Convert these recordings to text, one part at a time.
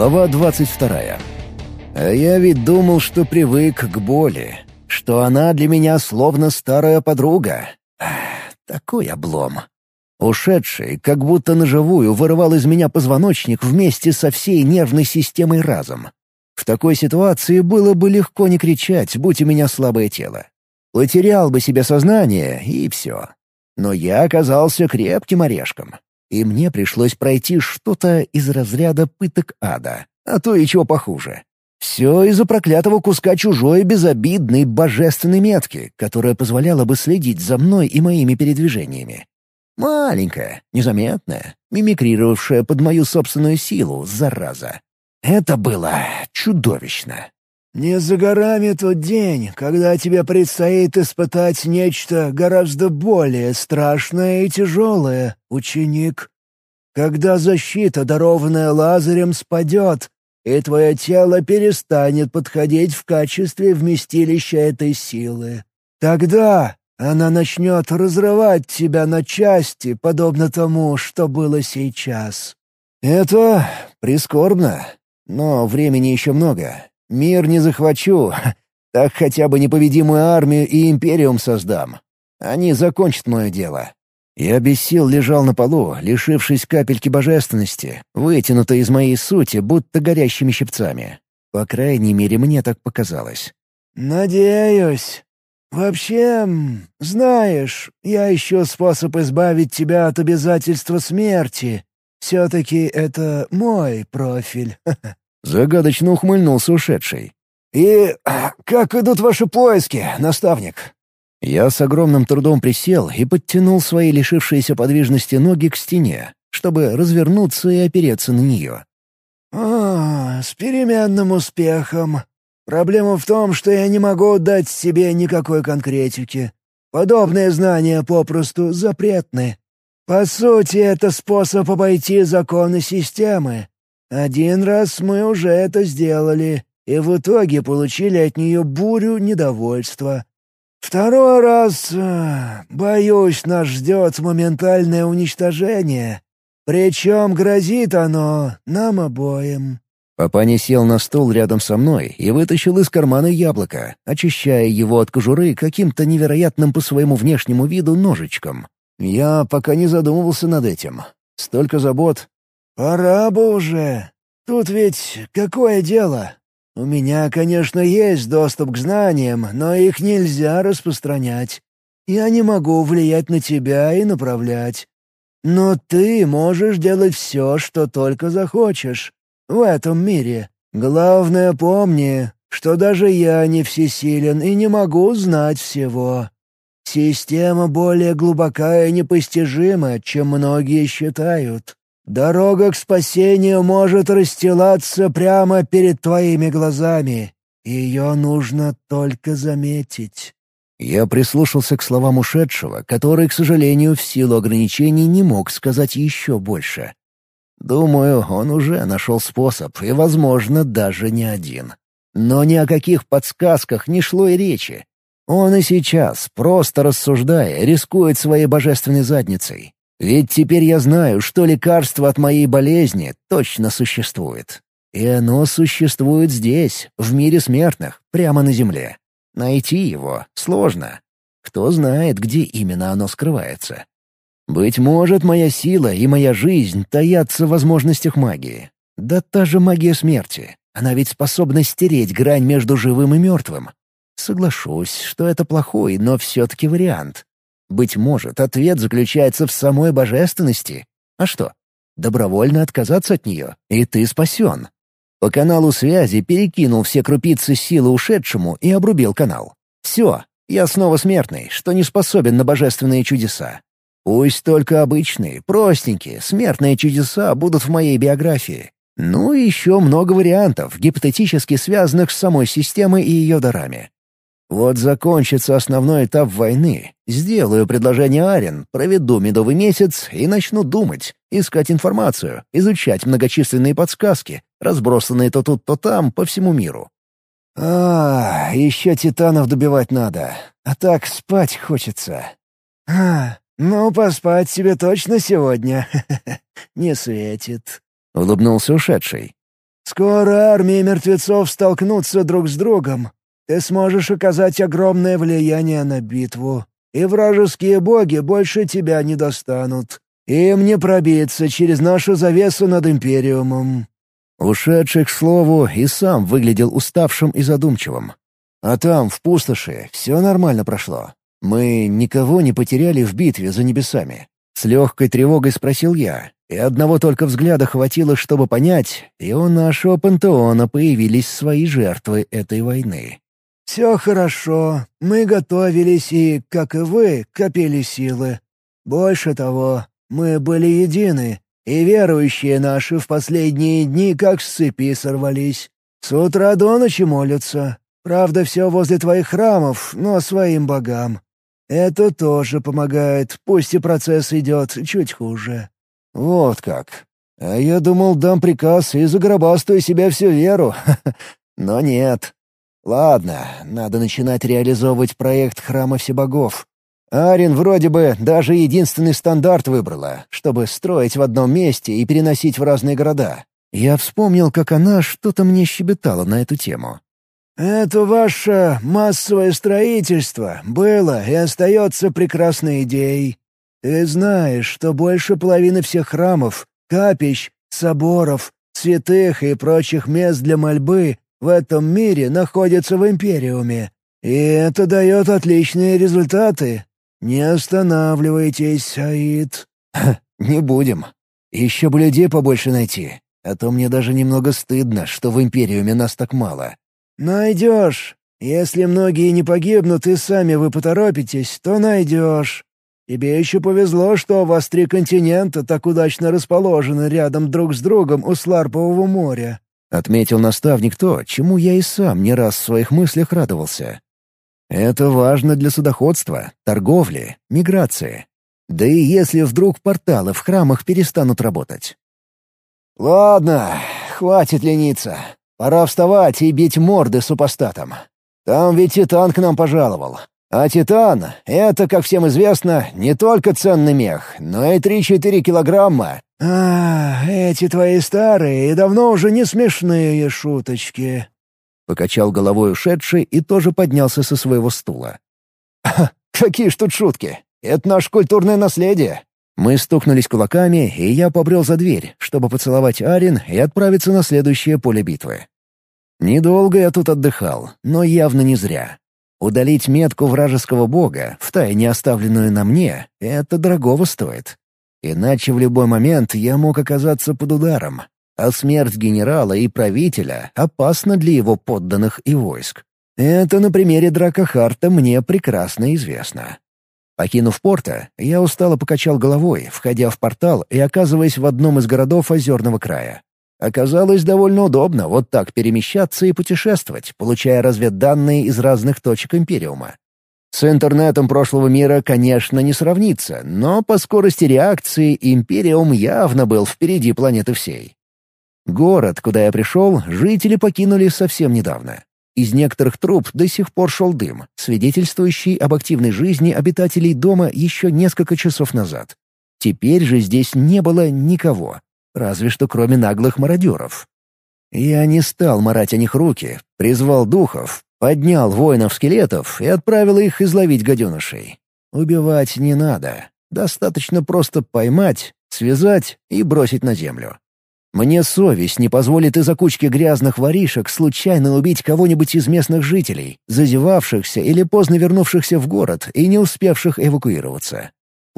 Глава двадцать вторая. А я ведь думал, что привык к боли, что она для меня словно старая подруга. Такой облом. Ушедший, как будто наживую, вырывал из меня позвоночник вместе со всей нервной системой разом. В такой ситуации было бы легко не кричать, будь у меня слабое тело. Потерял бы себе сознание, и все. Но я оказался крепким орешком. И мне пришлось пройти что-то из разряда пыток ада, а то и чего похуже. Все из-за проклятого куска чужой безобидной божественной метки, которая позволяла бы следить за мной и моими передвижениями. Маленькая, незаметная, мимикрировавшая под мою собственную силу, зараза. Это было чудовищно. «Не за горами тот день, когда тебе предстоит испытать нечто гораздо более страшное и тяжелое, ученик. Когда защита, дарованная Лазарем, спадет, и твое тело перестанет подходить в качестве вместилища этой силы. Тогда она начнет разрывать тебя на части, подобно тому, что было сейчас». «Это прискорбно, но времени еще много, Мир не захвачу, так хотя бы непобедимую армию и империум создам. Они закончат мое дело. Я без сил лежал на полу, лишившись капельки божественности, вытянутой из моей сути, будто горящими щипцами. По крайней мере, мне так показалось. «Надеюсь. Вообще, знаешь, я ищу способ избавить тебя от обязательства смерти. Все-таки это мой профиль. Загадочно ухмыльнулся ушедший. «И как идут ваши поиски, наставник?» Я с огромным трудом присел и подтянул свои лишившиеся подвижности ноги к стене, чтобы развернуться и опереться на нее. «А, с переменным успехом. Проблема в том, что я не могу дать себе никакой конкретики. Подобные знания попросту запретны. По сути, это способ обойти законы системы. Один раз мы уже это сделали, и в итоге получили от нее бурю недовольства. Второй раз, э, боюсь, нас ждет моментальное уничтожение. Причем грозит оно нам обоим». Папаня сел на стол рядом со мной и вытащил из кармана яблоко, очищая его от кожуры каким-то невероятным по своему внешнему виду ножичком. Я пока не задумывался над этим. Столько забот, «Пора бы уже. Тут ведь какое дело? У меня, конечно, есть доступ к знаниям, но их нельзя распространять. Я не могу влиять на тебя и направлять. Но ты можешь делать все, что только захочешь. В этом мире. Главное помни, что даже я не всесилен и не могу знать всего. Система более глубокая и непостижима, чем многие считают. Дорога к спасению может расстилаться прямо перед твоими глазами. Ее нужно только заметить». Я прислушался к словам ушедшего, который, к сожалению, в силу ограничений не мог сказать еще больше. Думаю, он уже нашел способ, и, возможно, даже не один. Но ни о каких подсказках не шло и речи. Он и сейчас, просто рассуждая, рискует своей божественной задницей. Ведь теперь я знаю, что лекарство от моей болезни точно существует. И оно существует здесь, в мире смертных, прямо на земле. Найти его сложно. Кто знает, где именно оно скрывается. Быть может, моя сила и моя жизнь таятся в возможностях магии. Да та же магия смерти. Она ведь способна стереть грань между живым и мертвым. Соглашусь, что это плохой, но все-таки вариант. Быть может, ответ заключается в самой божественности. А что? Добровольно отказаться от нее, и ты спасен. По каналу связи перекинул все крупицы силы ушедшему и обрубил канал. Все, я снова смертный, что не способен на божественные чудеса. Пусть только обычные, простенькие, смертные чудеса будут в моей биографии. Ну и еще много вариантов, гипотетически связанных с самой системой и ее дарами. Вот закончится основной этап войны, сделаю предложение Арен, проведу медовый месяц и начну думать, искать информацию, изучать многочисленные подсказки, разбросанные то тут, то там по всему миру. А, еще титанов добивать надо, а так спать хочется. А, ну поспать тебе точно сегодня не светит. — улыбнулся ушедший. Скоро армии мертвецов столкнутся друг с другом. Ты сможешь оказать огромное влияние на битву, и вражеские боги больше тебя не достанут. Им не пробиться через нашу завесу над Империумом». Ушедший, к слову, и сам выглядел уставшим и задумчивым. А там, в пустоши, все нормально прошло. Мы никого не потеряли в битве за небесами. С легкой тревогой спросил я, и одного только взгляда хватило, чтобы понять, и у нашего пантеона появились свои жертвы этой войны. «Все хорошо. Мы готовились и, как и вы, копили силы. Больше того, мы были едины, и верующие наши в последние дни как с цепи сорвались. С утра до ночи молятся. Правда, все возле твоих храмов, но своим богам. Это тоже помогает, пусть и процесс идет чуть хуже». «Вот как. А я думал, дам приказ и загробастаю себе всю веру. Но нет. Ладно, надо начинать реализовывать проект Храма Всебогов. Арин вроде бы даже единственный стандарт выбрала, чтобы строить в одном месте и переносить в разные города. Я вспомнил, как она что-то мне щебетала на эту тему. «Это ваше массовое строительство было и остается прекрасной идеей. Ты знаешь, что больше половины всех храмов, капищ, соборов, святых и прочих мест для мольбы в этом мире находятся в Империуме. И это дает отличные результаты. «Не останавливайтесь, Саид». «Не будем. Еще бы людей побольше найти. А то мне даже немного стыдно, что в Империуме нас так мало». «Найдешь. Если многие не погибнут и сами вы поторопитесь, то найдешь. Тебе еще повезло, что у вас три континента так удачно расположены рядом друг с другом у Сларпового моря». — отметил наставник то, чему я и сам не раз в своих мыслях радовался. Это важно для судоходства, торговли, миграции. Да и если вдруг порталы в храмах перестанут работать. «Ладно, хватит лениться. Пора вставать и бить морды супостатам. Там ведь Титан к нам пожаловал. А Титан — это, как всем известно, не только ценный мех, но и 3-4 килограмма. «А, эти твои старые и давно уже не смешные шуточки», Покачал головой ушедший и тоже поднялся со своего стула. «Какие ж тут шутки! Это наше культурное наследие!» Мы стукнулись кулаками, и я побрел за дверь, чтобы поцеловать Арин и отправиться на следующее поле битвы. Недолго я тут отдыхал, но явно не зря. Удалить метку вражеского бога, втайне оставленную на мне, это дорогого стоит. Иначе в любой момент я мог оказаться под ударом, а смерть генерала и правителя опасна для его подданных и войск. Это на примере Дракохарта мне прекрасно известно. Покинув порта, я устало покачал головой, входя в портал и оказываясь в одном из городов Озерного края. Оказалось довольно удобно вот так перемещаться и путешествовать, получая разведданные из разных точек Империума. С интернетом прошлого мира, конечно, не сравнится, но по скорости реакции Империум явно был впереди планеты всей. Город, куда я пришел, жители покинули совсем недавно. Из некоторых труб до сих пор шел дым, свидетельствующий об активной жизни обитателей дома еще несколько часов назад. Теперь же здесь не было никого, разве что кроме наглых мародеров. Я не стал марать о них руки, призвал духов, поднял воинов-скелетов и отправил их изловить гаденышей. Убивать не надо, достаточно просто поймать, связать и бросить на землю. Мне совесть не позволит из-за кучки грязных воришек случайно убить кого-нибудь из местных жителей, зазевавшихся или поздно вернувшихся в город и не успевших эвакуироваться.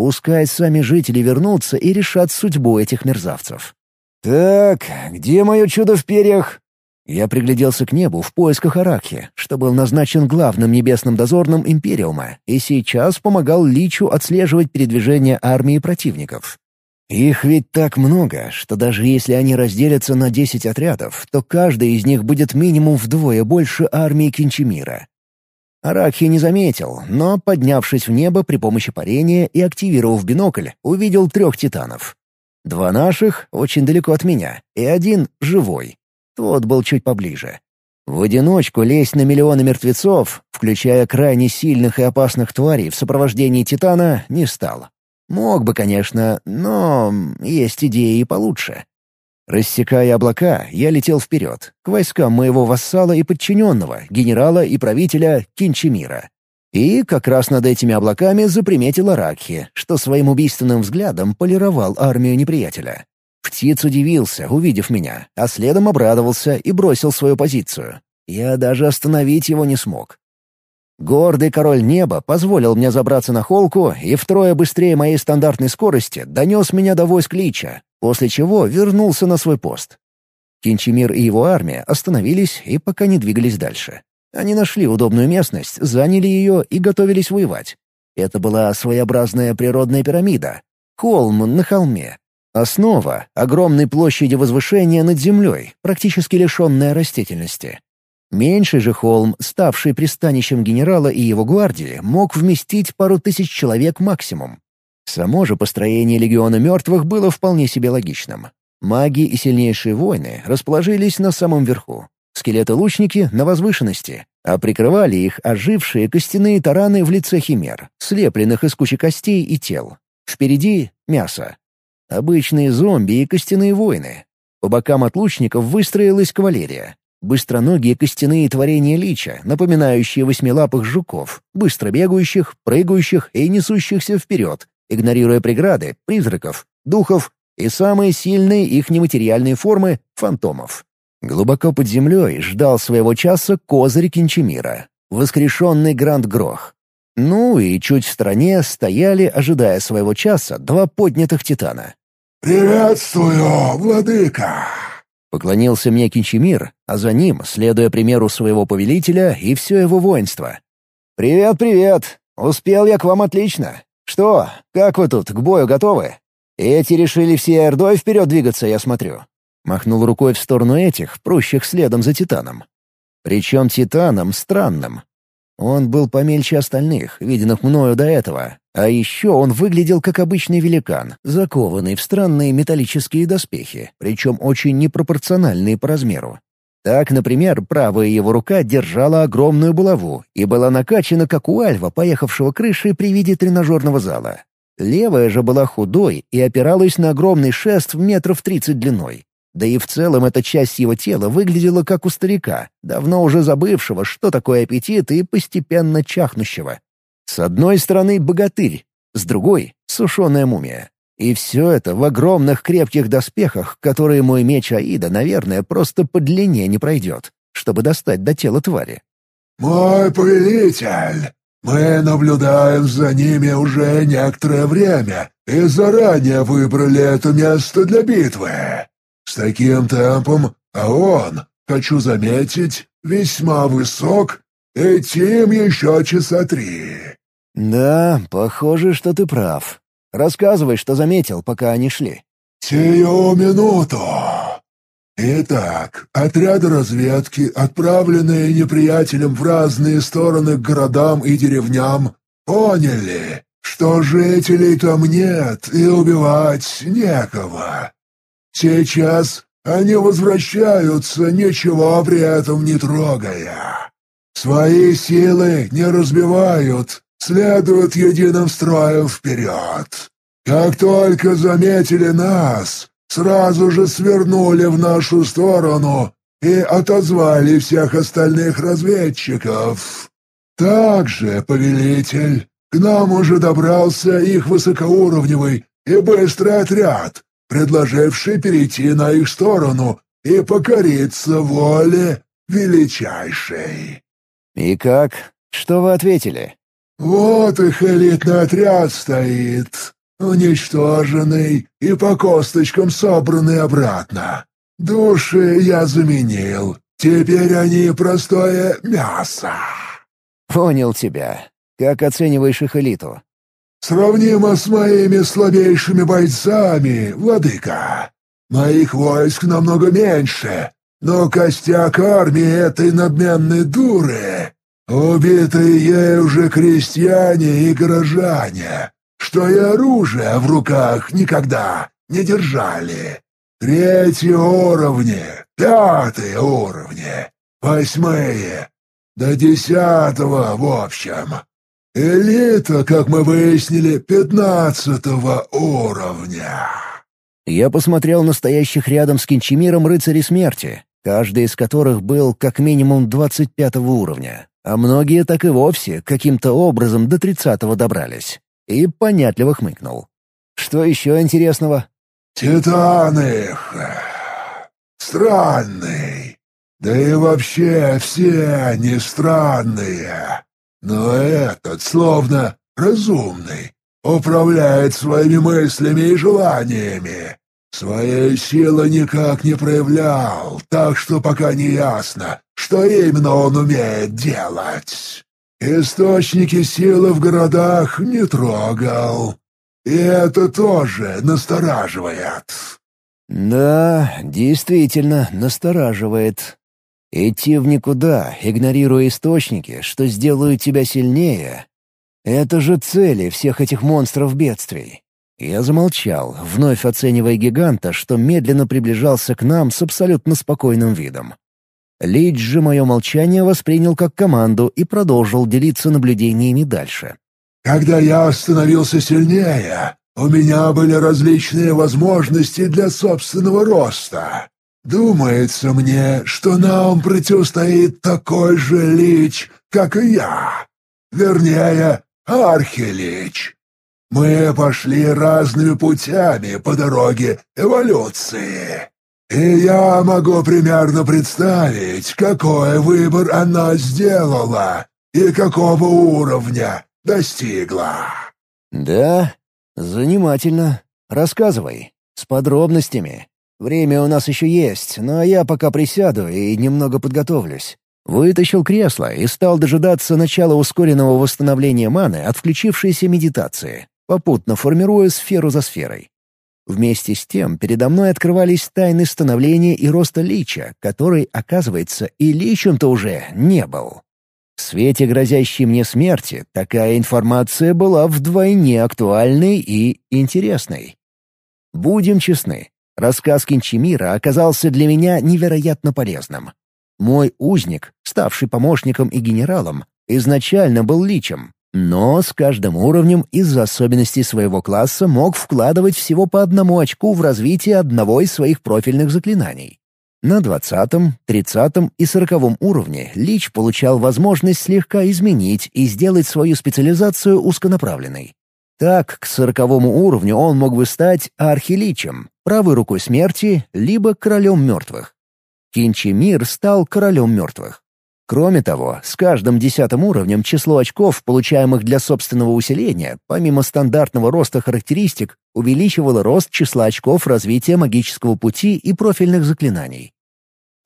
Пускай сами жители вернутся и решат судьбу этих мерзавцев. «Так, где мое чудо в перьях?» Я пригляделся к небу в поисках Аракхи, что был назначен главным небесным дозорным Империума, и сейчас помогал Личу отслеживать передвижение армии противников. Их ведь так много, что даже если они разделятся на десять отрядов, то каждый из них будет минимум вдвое больше армии Кинчемира. Арахи не заметил, но, поднявшись в небо при помощи парения и активировав бинокль, увидел трех титанов. Два наших, очень далеко от меня, и один — живой. Тот был чуть поближе. В одиночку лезть на миллионы мертвецов, включая крайне сильных и опасных тварей в сопровождении Титана, не стал. Мог бы, конечно, но есть идеи и получше. Рассекая облака, я летел вперед, к войскам моего вассала и подчиненного, генерала и правителя Кинчемира. И как раз над этими облаками заприметил Аракхи, что своим убийственным взглядом полировал армию неприятеля. Птиц удивился, увидев меня, а следом обрадовался и бросил свою позицию. Я даже остановить его не смог. Гордый король неба позволил мне забраться на холку и втрое быстрее моей стандартной скорости донес меня до войск Лича, после чего вернулся на свой пост. Кинчемир и его армия остановились и пока не двигались дальше. Они нашли удобную местность, заняли ее и готовились воевать. Это была своеобразная природная пирамида. Холм на холме. Основа — огромной площади возвышения над землей, практически лишенная растительности. Меньший же холм, ставший пристанищем генерала и его гвардии, мог вместить пару тысяч человек максимум. Само же построение легиона мертвых было вполне себе логичным. Маги и сильнейшие воины расположились на самом верху. Скелеты-лучники — на возвышенности, а прикрывали их ожившие костяные тараны в лице химер, слепленных из кучи костей и тел. Впереди — мясо. Обычные зомби и костяные воины. По бокам от лучников выстроилась кавалерия. Быстроногие костяные творения лича, напоминающие восьмилапых жуков, быстро бегающих, прыгающих и несущихся вперед, игнорируя преграды, призраков, духов и самые сильные их нематериальные формы — фантомов. Глубоко под землей ждал своего часа козырь Кинчемира, воскрешенный Гранд Грох. Ну и чуть в стороне стояли, ожидая своего часа, два поднятых титана. «Приветствую, владыка!» Поклонился мне Кинчемир, а за ним, следуя примеру своего повелителя и все его воинство. «Привет, привет! Успел я к вам отлично. Что, как вы тут, к бою готовы? Эти решили все ордой вперед двигаться, я смотрю». Махнул рукой в сторону этих, прущих следом за Титаном. Причем Титаном странным. Он был помельче остальных, виденных мною до этого. А еще он выглядел как обычный великан, закованный в странные металлические доспехи, причем очень непропорциональные по размеру. Так, например, правая его рука держала огромную булаву и была накачана, как у альва, поехавшего крышей при виде тренажерного зала. Левая же была худой и опиралась на огромный шест в метров тридцать длиной. Да и в целом эта часть его тела выглядела как у старика, давно уже забывшего, что такое аппетит и постепенно чахнущего. С одной стороны богатырь, с другой — сушеная мумия. И все это в огромных крепких доспехах, которые мой меч Аида, наверное, просто по длине не пройдет, чтобы достать до тела твари. «Мой повелитель, мы наблюдаем за ними уже некоторое время и заранее выбрали это место для битвы. С таким темпом, а он, хочу заметить, весьма высок, идти им еще часа три». «Да, похоже, что ты прав. Рассказывай, что заметил, пока они шли». «Сию минуту!» Итак, отряды разведки, отправленные неприятелем в разные стороны к городам и деревням, поняли, что жителей там нет и убивать некого. Сейчас они возвращаются, ничего при этом не трогая. Свои силы не разбивают, следуют единым строем вперед. Как только заметили нас, сразу же свернули в нашу сторону и отозвали всех остальных разведчиков. Также, повелитель, к нам уже добрался их высокоуровневый и быстрый отряд, предложивший перейти на их сторону и покориться воле величайшей. «И как? Что вы ответили?» «Вот их элитный отряд стоит, уничтоженный и по косточкам собранный обратно. Души я заменил, теперь они простое мясо». «Понял тебя. Как оцениваешь их элиту?» «Сравнимо с моими слабейшими бойцами, владыка. Моих войск намного меньше, но костяк армии этой надменной дуры, убитые ей уже крестьяне и горожане, что и оружие в руках никогда не держали. Третьи уровни, пятые уровни, восьмые, до десятого в общем. Элита, как мы выяснили, пятнадцатого уровня. Я посмотрел на стоящих рядом с Кинчемиром рыцарей смерти, каждый из которых был как минимум 25 уровня, а многие так и вовсе каким-то образом до 30-го добрались. И понятливо хмыкнул. Что еще интересного? «Титаны! Странный. Да и вообще все они странные. Но этот словно разумный, управляет своими мыслями и желаниями. Своей силы никак не проявлял, так что пока не ясно, что именно он умеет делать. Источники силы в городах не трогал. И это тоже настораживает. Да, действительно, настораживает. Идти в никуда, игнорируя источники, что сделают тебя сильнее, это же цели всех этих монстров бедствий. Я замолчал, вновь оценивая гиганта, что медленно приближался к нам с абсолютно спокойным видом. Лич же мое молчание воспринял как команду и продолжил делиться наблюдениями дальше. «Когда я становился сильнее, у меня были различные возможности для собственного роста. Думается мне, что нам противостоит такой же лич, как и я. Вернее, Архилич, мы пошли разными путями по дороге эволюции. И я могу примерно представить, какой выбор она сделала и какого уровня достигла. Да, занимательно. Рассказывай, с подробностями. Время у нас еще есть, но я пока присяду и немного подготовлюсь. Вытащил кресло и стал дожидаться начала ускоренного восстановления маны от включившейся медитации, попутно формируя сферу за сферой. Вместе с тем передо мной открывались тайны становления и роста лича, который, оказывается, и личем-то уже не был. В свете грозящей мне смерти такая информация была вдвойне актуальной и интересной. Будем честны, рассказ Кинчемира оказался для меня невероятно полезным. Мой узник, ставший помощником и генералом, изначально был личем, но с каждым уровнем из-за особенностей своего класса мог вкладывать всего по одному очку в развитие одного из своих профильных заклинаний. На двадцатом, тридцатом и сороковом уровне Лич получал возможность слегка изменить и сделать свою специализацию узконаправленной. Так, к сороковому уровню он мог бы стать архиличем, правой рукой смерти, либо королем мертвых. Кинчемир стал королем мертвых. Кроме того, с каждым десятым уровнем число очков, получаемых для собственного усиления, помимо стандартного роста характеристик, увеличивало рост числа очков развития магического пути и профильных заклинаний.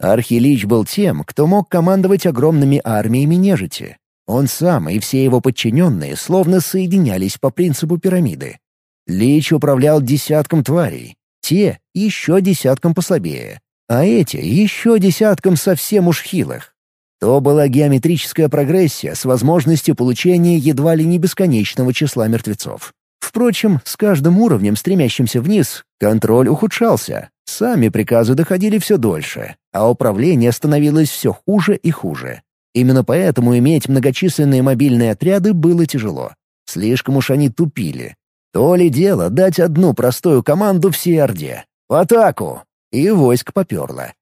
Архилич был тем, кто мог командовать огромными армиями нежити. Он сам и все его подчиненные словно соединялись по принципу пирамиды. Лич управлял десятком тварей, те — еще десятком послабее, а эти еще десятком совсем уж хилых. То была геометрическая прогрессия с возможностью получения едва ли не бесконечного числа мертвецов. Впрочем, с каждым уровнем, стремящимся вниз, контроль ухудшался, сами приказы доходили все дольше, а управление становилось все хуже и хуже. Именно поэтому иметь многочисленные мобильные отряды было тяжело. Слишком уж они тупили. То ли дело дать одну простую команду всей Орде. «В атаку!» и войск поперло.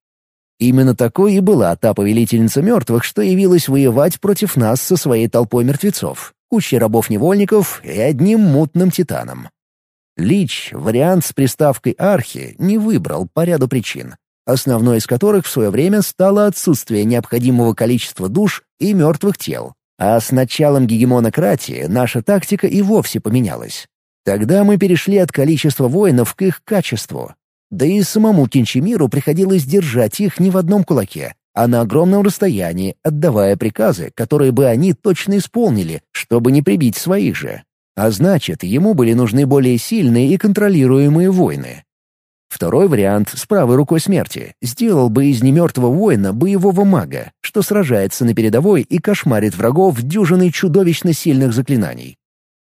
Именно такой и была та повелительница мертвых, что явилась воевать против нас со своей толпой мертвецов, кучей рабов-невольников и одним мутным титаном. Лич вариант с приставкой «архи» не выбрал по ряду причин, основной из которых в свое время стало отсутствие необходимого количества душ и мертвых тел. А с началом гегемонократии наша тактика и вовсе поменялась. Тогда мы перешли от количества воинов к их качеству, да и самому Кинчемиру приходилось держать их не в одном кулаке, а на огромном расстоянии, отдавая приказы, которые бы они точно исполнили, чтобы не прибить своих же. А значит, ему были нужны более сильные и контролируемые войны. Второй вариант с правой рукой смерти сделал бы из немертвого воина боевого мага, что сражается на передовой и кошмарит врагов дюжиной чудовищно сильных заклинаний.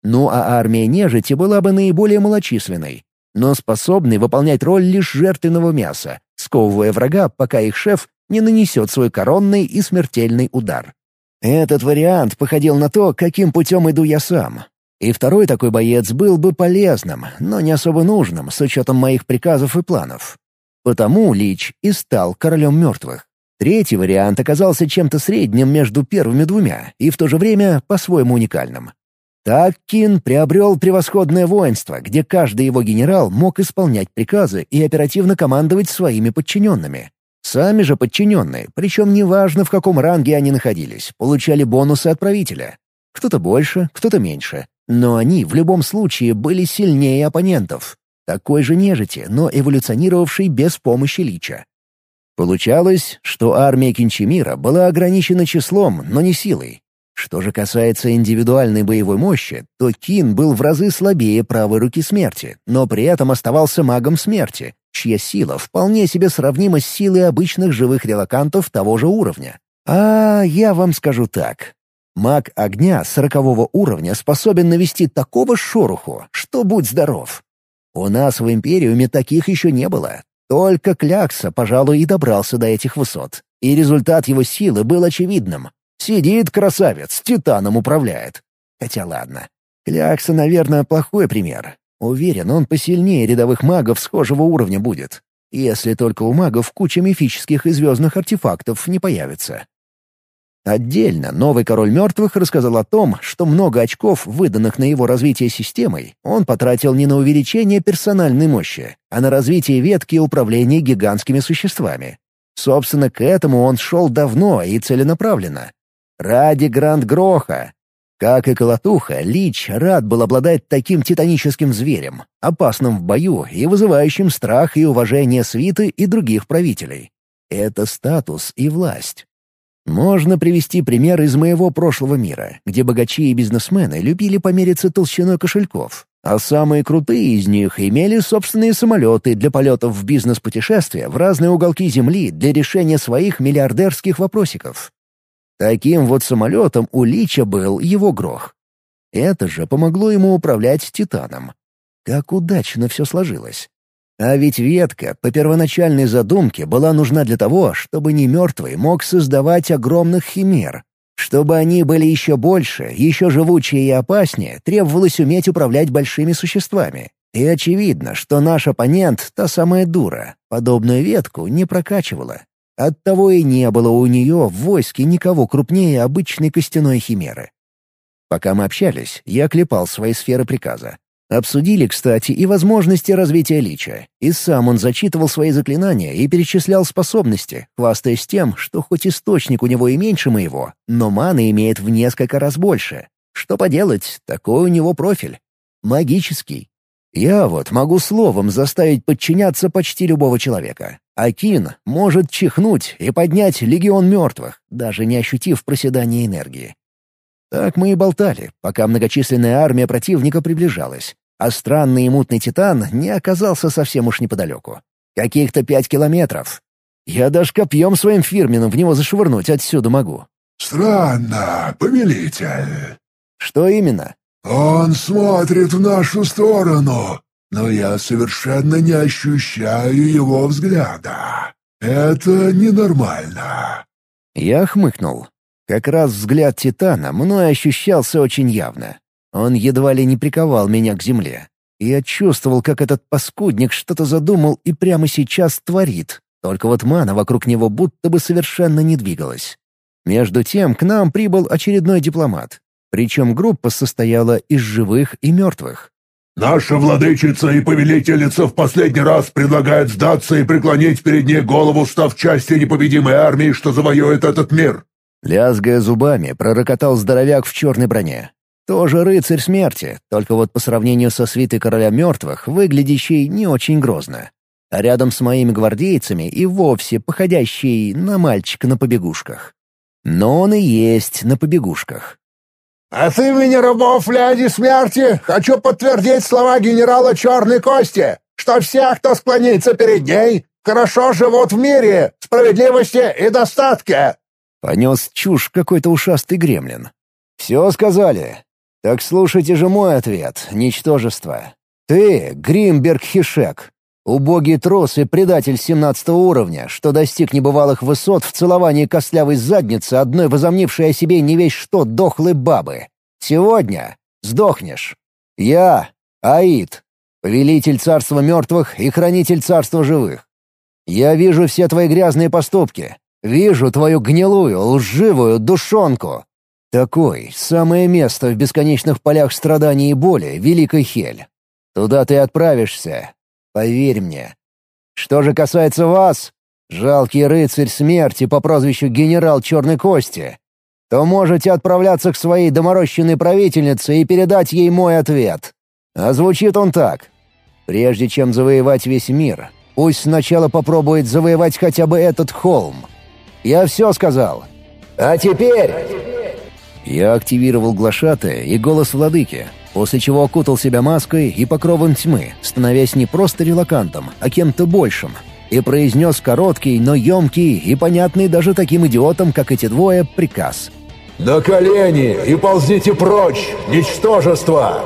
Ну а армия нежити была бы наиболее малочисленной, но способный выполнять роль лишь жертвенного мяса, сковывая врага, пока их шеф не нанесет свой коронный и смертельный удар. Этот вариант походил на то, каким путем иду я сам. И второй такой боец был бы полезным, но не особо нужным с учетом моих приказов и планов. Потому Лич и стал королем мертвых. Третий вариант оказался чем-то средним между первыми двумя и в то же время по-своему уникальным. Так Кин приобрел превосходное воинство, где каждый его генерал мог исполнять приказы и оперативно командовать своими подчиненными. Сами же подчиненные, причем неважно в каком ранге они находились, получали бонусы от правителя. Кто-то больше, кто-то меньше. Но они в любом случае были сильнее оппонентов. Такой же нежити, но эволюционировавшей без помощи лича. Получалось, что армия Кинчемира была ограничена числом, но не силой. Что же касается индивидуальной боевой мощи, то Кин был в разы слабее правой руки смерти, но при этом оставался магом смерти, чья сила вполне себе сравнима с силой обычных живых релакантов того же уровня. А я вам скажу так. Маг огня сорокового уровня способен навести такого шороху, что будь здоров. У нас в Империуме таких еще не было. Только Клякса, пожалуй, и добрался до этих высот. И результат его силы был очевидным. Сидит красавец, титаном управляет. Хотя ладно. Клякса, наверное, плохой пример. Уверен, он посильнее рядовых магов схожего уровня будет. Если только у магов куча мифических и звездных артефактов не появится. Отдельно новый король мертвых рассказал о том, что много очков, выданных на его развитие системой, он потратил не на увеличение персональной мощи, а на развитие ветки управления гигантскими существами. Собственно, к этому он шел давно и целенаправленно. Ради Гранд-Гроха. Как и Колотуха, Лич рад был обладать таким титаническим зверем, опасным в бою и вызывающим страх и уважение свиты и других правителей. Это статус и власть. Можно привести пример из моего прошлого мира, где богачи и бизнесмены любили помериться толщиной кошельков, а самые крутые из них имели собственные самолеты для полетов в бизнес-путешествия в разные уголки Земли для решения своих миллиардерских вопросиков. Таким вот самолетом у Лича был его грох. Это же помогло ему управлять Титаном. Как удачно все сложилось. А ведь ветка по первоначальной задумке была нужна для того, чтобы не мертвый мог создавать огромных химер. Чтобы они были еще больше, еще живучее и опаснее, требовалось уметь управлять большими существами. И очевидно, что наш оппонент, та самая дура, подобную ветку не прокачивала. Оттого и не было у нее в войске никого крупнее обычной костяной химеры. Пока мы общались, я клепал свои сферы приказа. Обсудили, кстати, и возможности развития лича. И сам он зачитывал свои заклинания и перечислял способности, хвастаясь тем, что хоть источник у него и меньше моего, но маны имеет в несколько раз больше. Что поделать, такой у него профиль. Магический. Я вот могу словом заставить подчиняться почти любого человека. А Кин может чихнуть и поднять легион мертвых, даже не ощутив проседания энергии. Так мы и болтали, пока многочисленная армия противника приближалась а странный и мутный титан не оказался совсем уж неподалеку. Каких-то пять километров. Я даже копьем своим фирменным в него зашвырнуть отсюда могу. «Странно, повелитель». «Что именно?» «Он смотрит в нашу сторону, но я совершенно не ощущаю его взгляда. Это ненормально». Я хмыкнул. Как раз взгляд Титана мной ощущался очень явно. Он едва ли не приковал меня к земле. Я чувствовал, как этот паскудник что-то задумал и прямо сейчас творит. Только вот мана вокруг него будто бы совершенно не двигалась. Между тем к нам прибыл очередной дипломат. Причем группа состояла из живых и мертвых. «Наша владычица и повелительница в последний раз предлагает сдаться и преклонить перед ней голову, став частью непобедимой армии, что завоюет этот мир». Лязгая зубами, пророкотал здоровяк в черной броне. Тоже рыцарь смерти, только вот по сравнению со свитой короля мертвых, выглядящий не очень грозно. А рядом с моими гвардейцами и вовсе походящий на мальчика на побегушках. Но он и есть на побегушках. «От имени рабов Ляди Смерти хочу подтвердить слова генерала Черной Кости, что все, кто склонится перед ней, хорошо живут в мире, справедливости и достатке!» Понес чушь какой-то ушастый гремлин. «Все сказали. Так слушайте же мой ответ, ничтожество. Ты — Гримберг Хишек, убогий трос и предатель семнадцатого уровня, что достиг небывалых высот в целовании костлявой задницы одной возомнившей о себе не весь что дохлой бабы. Сегодня Сдохнешь. Я — Аид, повелитель царства мертвых и хранитель царства живых. Я вижу все твои грязные поступки. Вижу твою гнилую, лживую душонку. Такой — самое место в бесконечных полях страданий и боли Великой Хель. Туда ты отправишься. Поверь мне. Что же касается вас, жалкий рыцарь смерти по прозвищу генерал Черной Кости, то можете отправляться к своей доморощенной правительнице и передать ей мой ответ. А звучит он так. Прежде чем завоевать весь мир, пусть сначала попробует завоевать хотя бы этот холм. Я все сказал. А теперь... Я активировал глашатая и голос владыки, после чего окутал себя маской и покровом тьмы, становясь не просто релакантом, а кем-то большим, и произнес короткий, но емкий и понятный даже таким идиотам, как эти двое, приказ. «На колени и ползите прочь, ничтожество!